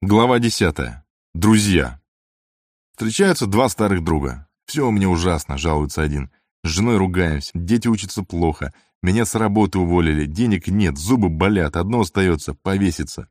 Глава 10. Друзья. Встречаются два старых друга. «Все у меня ужасно», — жалуется один. «С женой ругаемся, дети учатся плохо, меня с работы уволили, денег нет, зубы болят, одно остается — повеситься».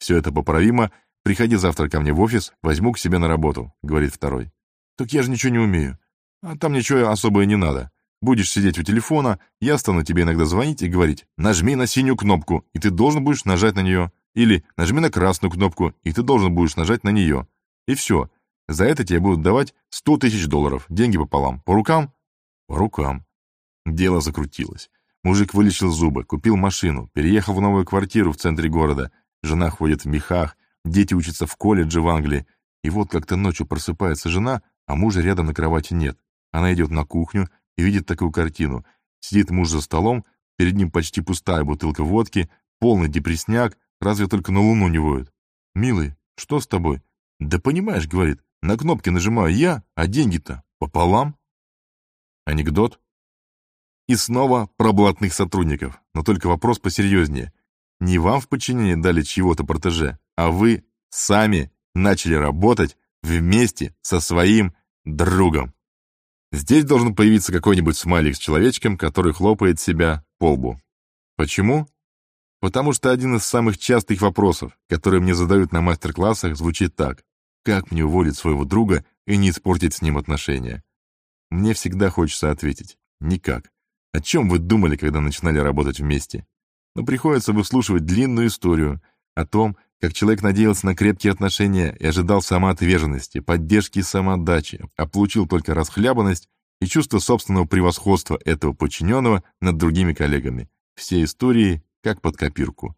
«Все это поправимо. Приходи завтра ко мне в офис, возьму к себе на работу», — говорит второй. «Так я же ничего не умею. А там ничего особо и не надо. Будешь сидеть у телефона, я стану тебе иногда звонить и говорить, нажми на синюю кнопку, и ты должен будешь нажать на нее. Или нажми на красную кнопку, и ты должен будешь нажать на нее. И все. За это тебе будут давать 100 тысяч долларов, деньги пополам. По рукам? По рукам. Дело закрутилось. Мужик вылечил зубы, купил машину, переехал в новую квартиру в центре города. Жена ходит в мехах, дети учатся в колледже в Англии. И вот как-то ночью просыпается жена, а мужа рядом на кровати нет. Она идет на кухню и видит такую картину. Сидит муж за столом, перед ним почти пустая бутылка водки, полный депресняк, Разве только на луну не воют. Милый, что с тобой? Да понимаешь, говорит, на кнопки нажимаю я, а деньги-то пополам. Анекдот. И снова про блатных сотрудников, но только вопрос посерьезнее. Не вам в подчинение дали чьего-то протеже, а вы сами начали работать вместе со своим другом. Здесь должен появиться какой-нибудь смайлик с человечком, который хлопает себя по лбу. Почему? Потому что один из самых частых вопросов, которые мне задают на мастер-классах, звучит так. Как мне уволить своего друга и не испортить с ним отношения? Мне всегда хочется ответить. Никак. О чем вы думали, когда начинали работать вместе? Но приходится выслушивать длинную историю о том, как человек надеялся на крепкие отношения и ожидал самоотверженности, поддержки и самоотдачи, а получил только расхлябанность и чувство собственного превосходства этого подчиненного над другими коллегами. Все истории как под копирку.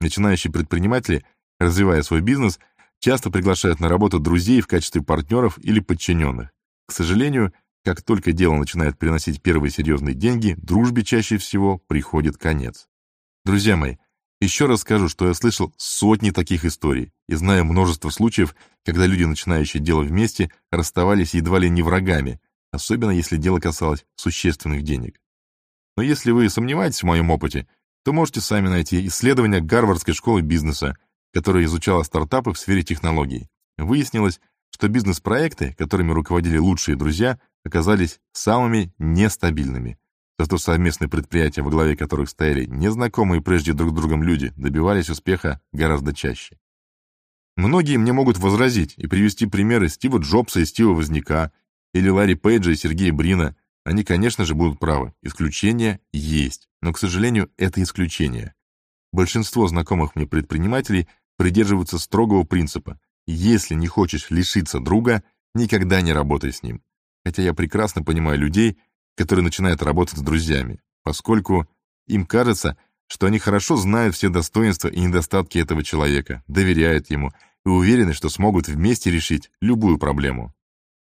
Начинающие предприниматели, развивая свой бизнес, часто приглашают на работу друзей в качестве партнеров или подчиненных. К сожалению, как только дело начинает приносить первые серьезные деньги, дружбе чаще всего приходит конец. Друзья мои, еще раз скажу, что я слышал сотни таких историй и знаю множество случаев, когда люди, начинающие дело вместе, расставались едва ли не врагами, особенно если дело касалось существенных денег. Но если вы сомневаетесь в моем опыте, то можете сами найти исследование Гарвардской школы бизнеса, которое изучало стартапы в сфере технологий. Выяснилось, что бизнес-проекты, которыми руководили лучшие друзья, оказались самыми нестабильными. Зато совместные предприятия, во главе которых стояли незнакомые прежде друг другом люди, добивались успеха гораздо чаще. Многие мне могут возразить и привести примеры Стива Джобса и Стива Возняка, или Ларри Пейджа и Сергея Брина. Они, конечно же, будут правы. Исключения есть. Но, к сожалению, это исключение. Большинство знакомых мне предпринимателей придерживаются строгого принципа «если не хочешь лишиться друга, никогда не работай с ним». Хотя я прекрасно понимаю людей, которые начинают работать с друзьями, поскольку им кажется, что они хорошо знают все достоинства и недостатки этого человека, доверяют ему и уверены, что смогут вместе решить любую проблему.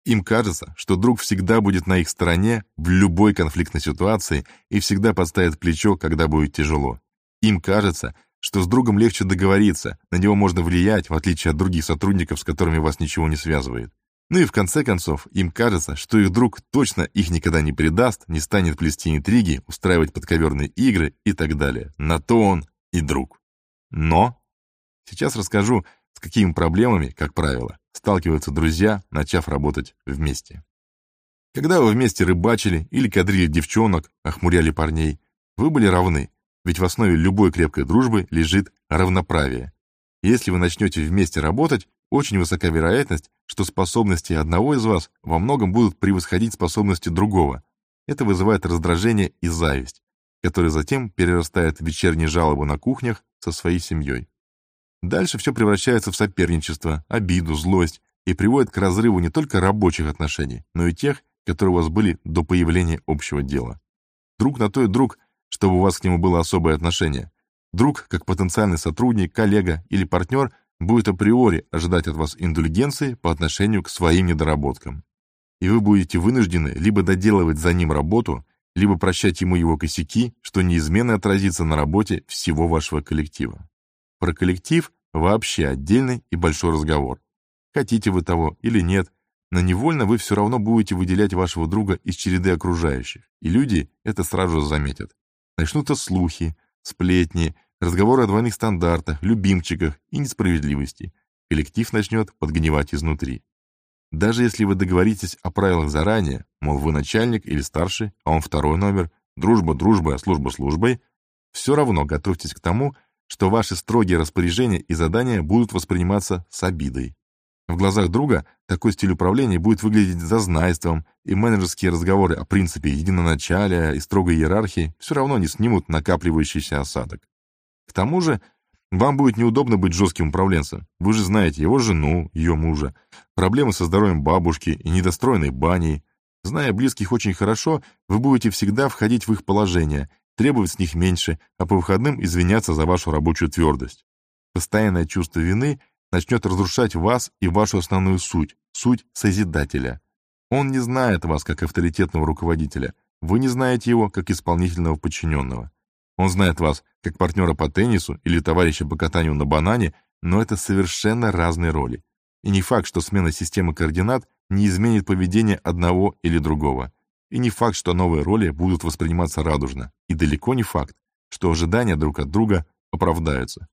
Им кажется, что друг всегда будет на их стороне в любой конфликтной ситуации и всегда подставит плечо, когда будет тяжело. Им кажется, что с другом легче договориться, на него можно влиять, в отличие от других сотрудников, с которыми вас ничего не связывает. Ну и в конце концов, им кажется, что их друг точно их никогда не предаст, не станет плести интриги, устраивать подковерные игры и так далее. На то он и друг. Но сейчас расскажу, с какими проблемами, как правило, сталкиваются друзья, начав работать вместе. Когда вы вместе рыбачили или кадрили девчонок, охмуряли парней, вы были равны, ведь в основе любой крепкой дружбы лежит равноправие. Если вы начнете вместе работать, очень высока вероятность, что способности одного из вас во многом будут превосходить способности другого. Это вызывает раздражение и зависть, которые затем перерастают в вечерние жалобы на кухнях со своей семьей. Дальше все превращается в соперничество, обиду, злость и приводит к разрыву не только рабочих отношений, но и тех, которые у вас были до появления общего дела. Друг на то и друг, чтобы у вас к нему было особое отношение. Друг, как потенциальный сотрудник, коллега или партнер, будет априори ожидать от вас индульгенции по отношению к своим недоработкам. И вы будете вынуждены либо доделывать за ним работу, либо прощать ему его косяки, что неизменно отразится на работе всего вашего коллектива. Про коллектив вообще отдельный и большой разговор. Хотите вы того или нет, но невольно вы все равно будете выделять вашего друга из череды окружающих, и люди это сразу заметят. Начнутся слухи, сплетни, разговоры о двойных стандартах, любимчиках и несправедливости. коллектив начнет подгнивать изнутри. Даже если вы договоритесь о правилах заранее, мол, вы начальник или старший, а он второй номер, дружба дружбой, а служба службой, все равно готовьтесь к тому, что ваши строгие распоряжения и задания будут восприниматься с обидой. В глазах друга такой стиль управления будет выглядеть зазнайством, и менеджерские разговоры о принципе единоначалия и строгой иерархии все равно не снимут накапливающийся осадок. К тому же, вам будет неудобно быть жестким управленцем. Вы же знаете его жену, ее мужа, проблемы со здоровьем бабушки и недостроенной баней. Зная близких очень хорошо, вы будете всегда входить в их положение, требовать с них меньше, а по выходным извиняться за вашу рабочую твердость. Постоянное чувство вины начнет разрушать вас и вашу основную суть, суть Созидателя. Он не знает вас как авторитетного руководителя, вы не знаете его как исполнительного подчиненного. Он знает вас как партнера по теннису или товарища по катанию на банане, но это совершенно разные роли. И не факт, что смена системы координат не изменит поведение одного или другого. И не факт, что новые роли будут восприниматься радужно. И далеко не факт, что ожидания друг от друга оправдаются.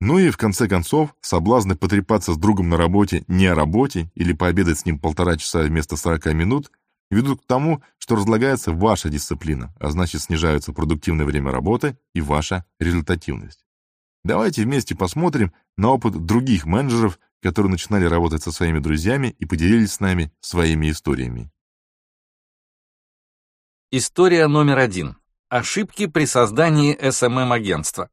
Ну и, в конце концов, соблазны потрепаться с другом на работе не о работе или пообедать с ним полтора часа вместо 40 минут ведут к тому, что разлагается ваша дисциплина, а значит снижается продуктивное время работы и ваша результативность. Давайте вместе посмотрим на опыт других менеджеров, которые начинали работать со своими друзьями и поделились с нами своими историями. История номер один. Ошибки при создании SMM-агентства.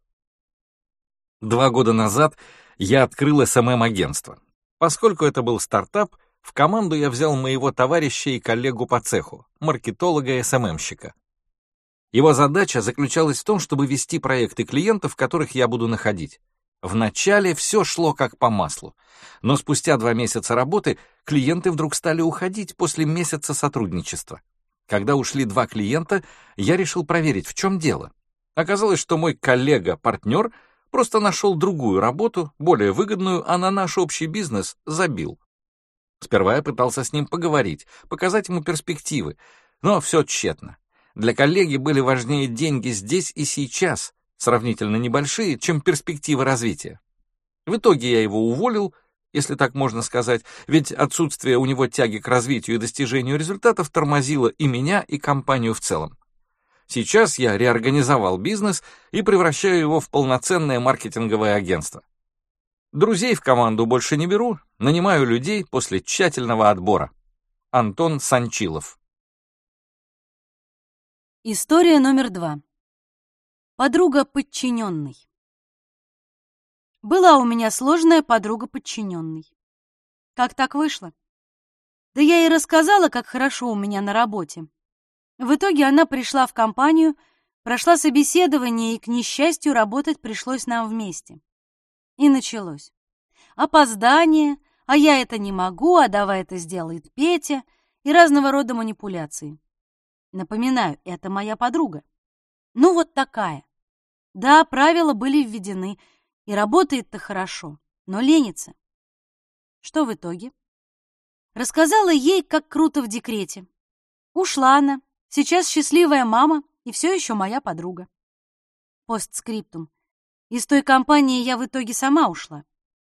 Два года назад я открыл SMM-агентство. Поскольку это был стартап, в команду я взял моего товарища и коллегу по цеху, маркетолога и СММщика. Его задача заключалась в том, чтобы вести проекты клиентов, которых я буду находить. Вначале все шло как по маслу, но спустя два месяца работы клиенты вдруг стали уходить после месяца сотрудничества. Когда ушли два клиента, я решил проверить, в чем дело. Оказалось, что мой коллега-партнер просто нашел другую работу, более выгодную, а на наш общий бизнес забил. Сперва я пытался с ним поговорить, показать ему перспективы, но все тщетно. Для коллеги были важнее деньги здесь и сейчас, сравнительно небольшие, чем перспективы развития. В итоге я его уволил, если так можно сказать, ведь отсутствие у него тяги к развитию и достижению результатов тормозило и меня, и компанию в целом. Сейчас я реорганизовал бизнес и превращаю его в полноценное маркетинговое агентство. Друзей в команду больше не беру, нанимаю людей после тщательного отбора. Антон Санчилов. История номер два. Подруга подчиненной. Была у меня сложная подруга подчиненной. Как так вышло? Да я ей рассказала, как хорошо у меня на работе. В итоге она пришла в компанию, прошла собеседование, и, к несчастью, работать пришлось нам вместе. И началось. Опоздание, а я это не могу, а давай это сделает Петя, и разного рода манипуляции. Напоминаю, это моя подруга. Ну вот такая. Да, правила были введены, и работает-то хорошо, но ленится. Что в итоге? Рассказала ей, как круто в декрете. Ушла она, сейчас счастливая мама и все еще моя подруга. Постскриптум. Из той компании я в итоге сама ушла.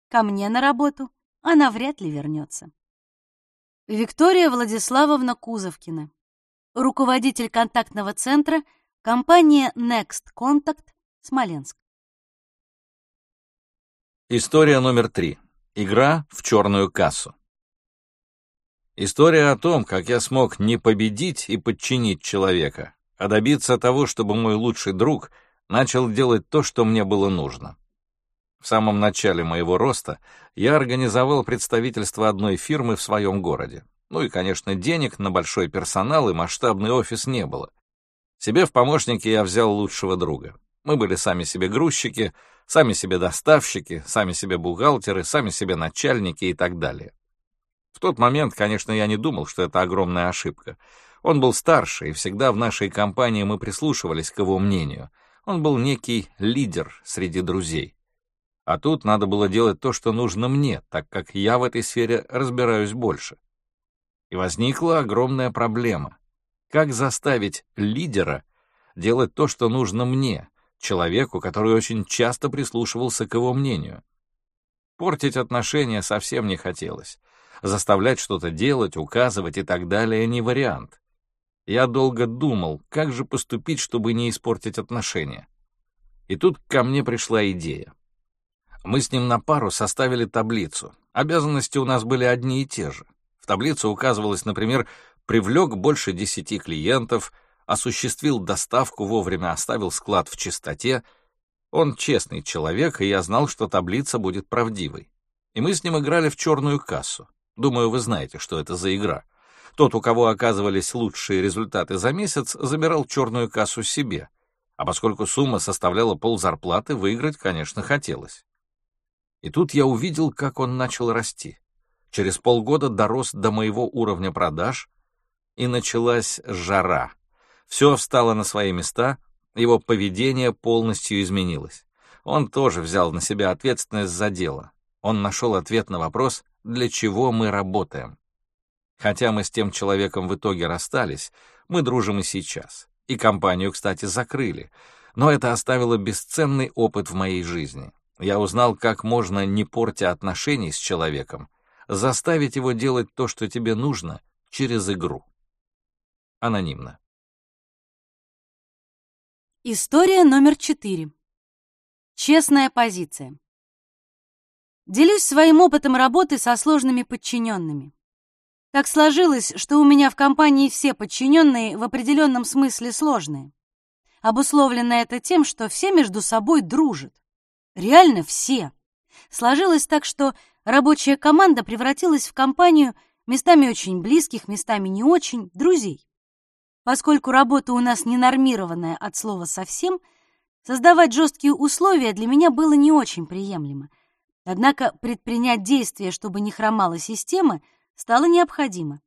Ко мне на работу она вряд ли вернется. Виктория Владиславовна Кузовкина, руководитель контактного центра, компания Next Contact, Смоленск. История номер три. Игра в черную кассу. История о том, как я смог не победить и подчинить человека, а добиться того, чтобы мой лучший друг — начал делать то, что мне было нужно. В самом начале моего роста я организовал представительство одной фирмы в своем городе. Ну и, конечно, денег на большой персонал и масштабный офис не было. Себе в помощники я взял лучшего друга. Мы были сами себе грузчики, сами себе доставщики, сами себе бухгалтеры, сами себе начальники и так далее. В тот момент, конечно, я не думал, что это огромная ошибка. Он был старше, и всегда в нашей компании мы прислушивались к его мнению — он был некий лидер среди друзей. А тут надо было делать то, что нужно мне, так как я в этой сфере разбираюсь больше. И возникла огромная проблема. Как заставить лидера делать то, что нужно мне, человеку, который очень часто прислушивался к его мнению? Портить отношения совсем не хотелось. Заставлять что-то делать, указывать и так далее не вариант. Я долго думал, как же поступить, чтобы не испортить отношения. И тут ко мне пришла идея. Мы с ним на пару составили таблицу. Обязанности у нас были одни и те же. В таблице указывалось, например, привлек больше десяти клиентов, осуществил доставку вовремя, оставил склад в чистоте. Он честный человек, и я знал, что таблица будет правдивой. И мы с ним играли в черную кассу. Думаю, вы знаете, что это за игра. Тот, у кого оказывались лучшие результаты за месяц, забирал черную кассу себе. А поскольку сумма составляла ползарплаты, выиграть, конечно, хотелось. И тут я увидел, как он начал расти. Через полгода дорос до моего уровня продаж, и началась жара. Все встало на свои места, его поведение полностью изменилось. Он тоже взял на себя ответственность за дело. Он нашел ответ на вопрос, для чего мы работаем. Хотя мы с тем человеком в итоге расстались, мы дружим и сейчас. И компанию, кстати, закрыли. Но это оставило бесценный опыт в моей жизни. Я узнал, как можно, не портя отношений с человеком, заставить его делать то, что тебе нужно, через игру. Анонимно. История номер четыре. Честная позиция. Делюсь своим опытом работы со сложными подчиненными. Так сложилось, что у меня в компании все подчиненные в определенном смысле сложные. Обусловлено это тем, что все между собой дружат. Реально все. Сложилось так, что рабочая команда превратилась в компанию местами очень близких, местами не очень, друзей. Поскольку работа у нас ненормированная от слова совсем, создавать жесткие условия для меня было не очень приемлемо. Однако предпринять действия, чтобы не хромала система, стало необходимо.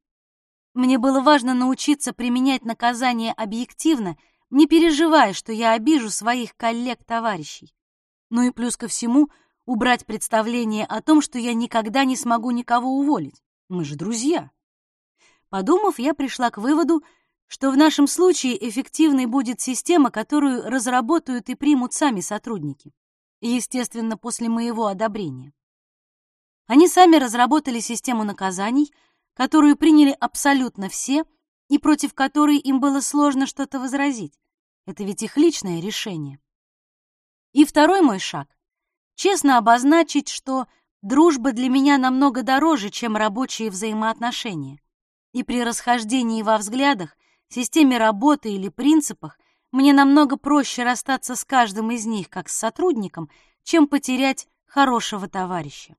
Мне было важно научиться применять наказание объективно, не переживая, что я обижу своих коллег-товарищей. Ну и плюс ко всему, убрать представление о том, что я никогда не смогу никого уволить. Мы же друзья. Подумав, я пришла к выводу, что в нашем случае эффективной будет система, которую разработают и примут сами сотрудники естественно, после моего одобрения. Они сами разработали систему наказаний, которую приняли абсолютно все и против которой им было сложно что-то возразить. Это ведь их личное решение. И второй мой шаг — честно обозначить, что дружба для меня намного дороже, чем рабочие взаимоотношения. И при расхождении во взглядах, системе работы или принципах мне намного проще расстаться с каждым из них как с сотрудником, чем потерять хорошего товарища.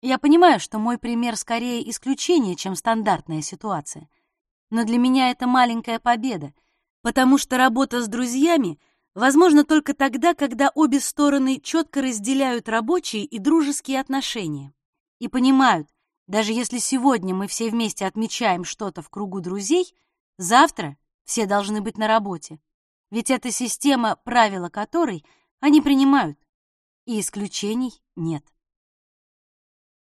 Я понимаю, что мой пример скорее исключение, чем стандартная ситуация. Но для меня это маленькая победа, потому что работа с друзьями возможна только тогда, когда обе стороны четко разделяют рабочие и дружеские отношения и понимают, даже если сегодня мы все вместе отмечаем что-то в кругу друзей, завтра все должны быть на работе. Ведь эта система, правила которой они принимают, и исключений нет.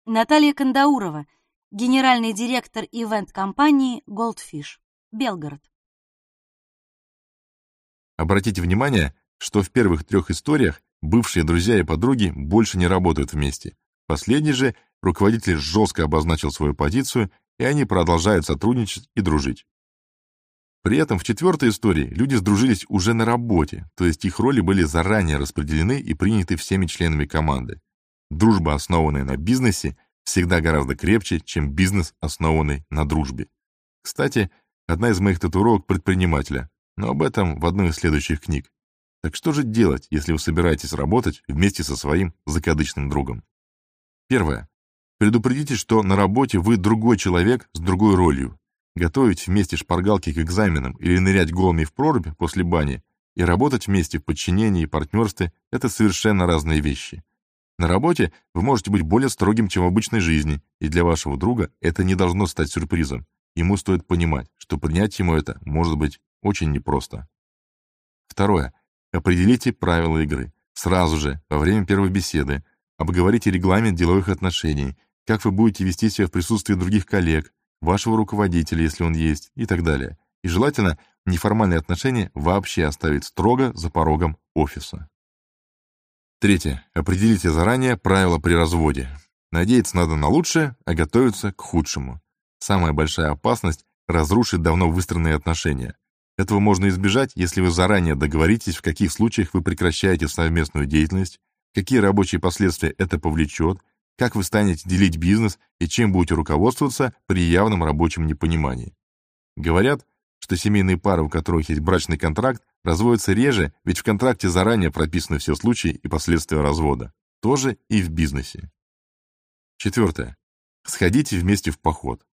Наталья Кандаурова, генеральный директор ивент-компании Goldfish, Белгород. Обратите внимание, что в первых трех историях бывшие друзья и подруги больше не работают вместе. Последний же руководитель жестко обозначил свою позицию, и они продолжают сотрудничать и дружить. При этом в четвертой истории люди сдружились уже на работе, то есть их роли были заранее распределены и приняты всеми членами команды. Дружба, основанная на бизнесе, всегда гораздо крепче, чем бизнес, основанный на дружбе. Кстати, одна из моих татуировок предпринимателя, но об этом в одной из следующих книг. Так что же делать, если вы собираетесь работать вместе со своим закадычным другом? Первое. Предупредите, что на работе вы другой человек с другой ролью, Готовить вместе шпаргалки к экзаменам или нырять голыми в прорубь после бани и работать вместе в подчинении и партнерстве – это совершенно разные вещи. На работе вы можете быть более строгим, чем в обычной жизни, и для вашего друга это не должно стать сюрпризом. Ему стоит понимать, что принять ему это может быть очень непросто. Второе. Определите правила игры. Сразу же, во время первой беседы, обговорите регламент деловых отношений, как вы будете вести себя в присутствии других коллег, вашего руководителя, если он есть, и так далее. И желательно неформальные отношения вообще оставить строго за порогом офиса. Третье. Определите заранее правила при разводе. Надеяться надо на лучшее, а готовиться к худшему. Самая большая опасность – разрушить давно выстроенные отношения. Этого можно избежать, если вы заранее договоритесь, в каких случаях вы прекращаете совместную деятельность, какие рабочие последствия это повлечет, как вы станете делить бизнес и чем будете руководствоваться при явном рабочем непонимании. Говорят, что семейные пары, у которых есть брачный контракт, разводятся реже, ведь в контракте заранее прописаны все случаи и последствия развода. Тоже и в бизнесе. Четвертое. Сходите вместе в поход.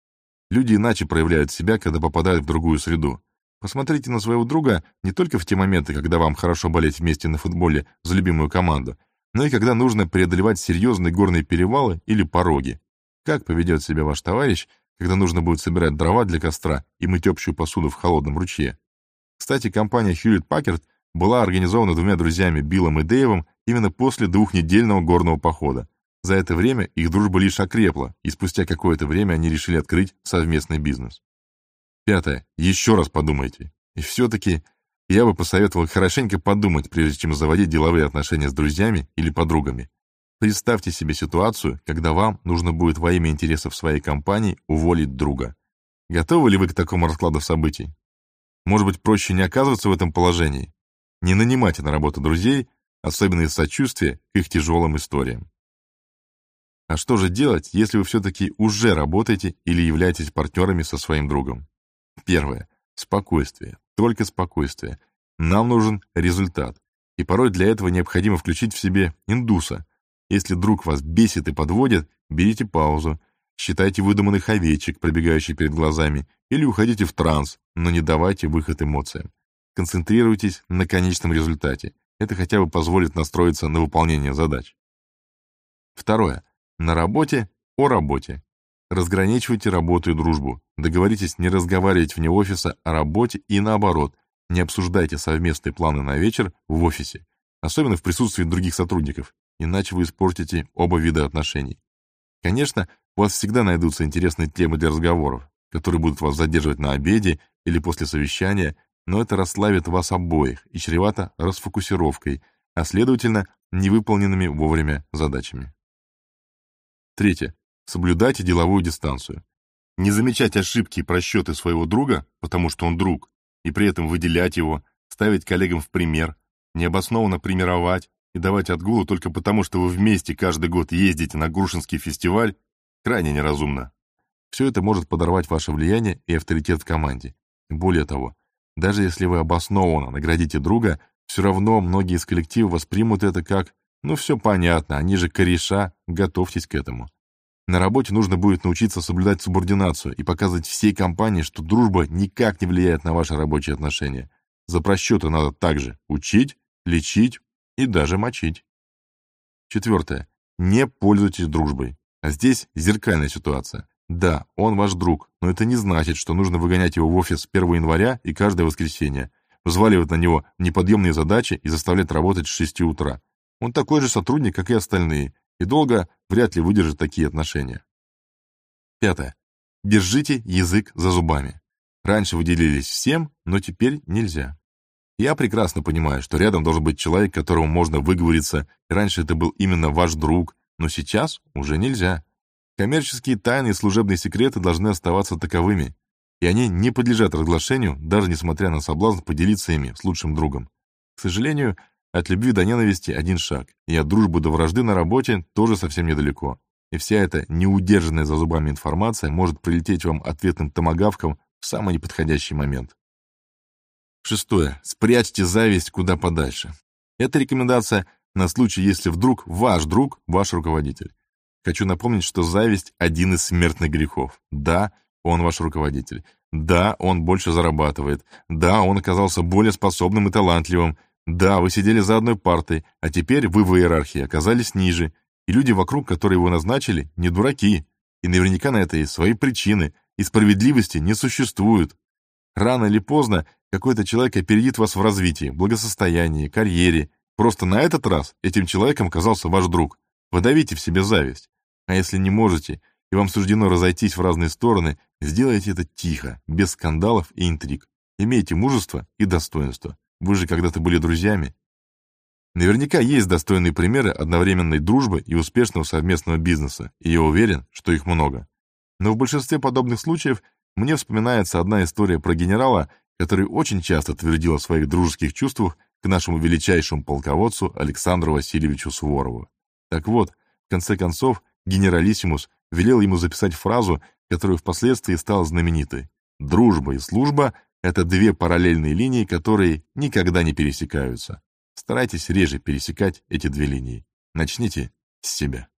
Люди иначе проявляют себя, когда попадают в другую среду. Посмотрите на своего друга не только в те моменты, когда вам хорошо болеть вместе на футболе за любимую команду, но и когда нужно преодолевать серьезные горные перевалы или пороги. Как поведет себя ваш товарищ, когда нужно будет собирать дрова для костра и мыть общую посуду в холодном ручье? Кстати, компания Hewlett Packard была организована двумя друзьями Биллом и Дэйвом именно после двухнедельного горного похода. За это время их дружба лишь окрепла, и спустя какое-то время они решили открыть совместный бизнес. Пятое. Еще раз подумайте. И все-таки я бы посоветовал хорошенько подумать, прежде чем заводить деловые отношения с друзьями или подругами. Представьте себе ситуацию, когда вам нужно будет во имя интересов своей компании уволить друга. Готовы ли вы к такому раскладу событий? Может быть, проще не оказываться в этом положении? Не нанимайте на работу друзей, особенно из сочувствия к их тяжелым историям. А что же делать, если вы все-таки уже работаете или являетесь партнерами со своим другом? Первое. Спокойствие только спокойствие. Нам нужен результат. И порой для этого необходимо включить в себе индуса. Если друг вас бесит и подводит, берите паузу, считайте выдуманных овечек, пробегающих перед глазами, или уходите в транс, но не давайте выход эмоциям. Концентрируйтесь на конечном результате. Это хотя бы позволит настроиться на выполнение задач. Второе. На работе о работе. Разграничивайте работу и дружбу. Договоритесь не разговаривать вне офиса о работе и наоборот. Не обсуждайте совместные планы на вечер в офисе, особенно в присутствии других сотрудников, иначе вы испортите оба вида отношений. Конечно, у вас всегда найдутся интересные темы для разговоров, которые будут вас задерживать на обеде или после совещания, но это расслабит вас обоих и чревато расфокусировкой, а следовательно, невыполненными вовремя задачами. Третье. Соблюдайте деловую дистанцию. Не замечать ошибки и просчеты своего друга, потому что он друг, и при этом выделять его, ставить коллегам в пример, необоснованно примировать и давать отгулы только потому, что вы вместе каждый год ездите на Грушинский фестиваль, крайне неразумно. Все это может подорвать ваше влияние и авторитет в команде. Более того, даже если вы обоснованно наградите друга, все равно многие из коллектива воспримут это как «ну все понятно, они же кореша, готовьтесь к этому». На работе нужно будет научиться соблюдать субординацию и показывать всей компании, что дружба никак не влияет на ваши рабочие отношения. За просчеты надо также учить, лечить и даже мочить. Четвертое. Не пользуйтесь дружбой. А здесь зеркальная ситуация. Да, он ваш друг, но это не значит, что нужно выгонять его в офис с 1 января и каждое воскресенье, взваливать на него неподъемные задачи и заставлять работать с 6 утра. Он такой же сотрудник, как и остальные, и долго вряд ли выдержит такие отношения. Пятое. Держите язык за зубами. Раньше вы делились всем, но теперь нельзя. Я прекрасно понимаю, что рядом должен быть человек, которому можно выговориться, и раньше это был именно ваш друг, но сейчас уже нельзя. Коммерческие тайны и служебные секреты должны оставаться таковыми, и они не подлежат разглашению, даже несмотря на соблазн поделиться ими с лучшим другом. К сожалению, от любви до ненависти один шаг, и от дружбы до вражды на работе тоже совсем недалеко. И вся эта неудержанная за зубами информация может прилететь вам ответным томогавком в самый неподходящий момент. Шестое. Спрячьте зависть куда подальше. Это рекомендация на случай, если вдруг ваш друг – ваш руководитель. Хочу напомнить, что зависть – один из смертных грехов. Да, он ваш руководитель. Да, он больше зарабатывает. Да, он оказался более способным и талантливым – да, вы сидели за одной партой, а теперь вы в иерархии оказались ниже, и люди вокруг, которые его назначили, не дураки, и наверняка на это есть свои причины, и справедливости не существует. Рано или поздно какой-то человек опередит вас в развитии, благосостоянии, карьере. Просто на этот раз этим человеком оказался ваш друг. Подавите в себе зависть. А если не можете, и вам суждено разойтись в разные стороны, сделайте это тихо, без скандалов и интриг. Имейте мужество и достоинство. Вы же когда-то были друзьями. Наверняка есть достойные примеры одновременной дружбы и успешного совместного бизнеса, и я уверен, что их много. Но в большинстве подобных случаев мне вспоминается одна история про генерала, который очень часто твердил о своих дружеских чувствах к нашему величайшему полководцу Александру Васильевичу Суворову. Так вот, в конце концов, генералиссимус велел ему записать фразу, которая впоследствии стала знаменитой. «Дружба и служба — это две параллельные линии, которые никогда не пересекаются». Старайтесь реже пересекать эти две линии. Начните с себя.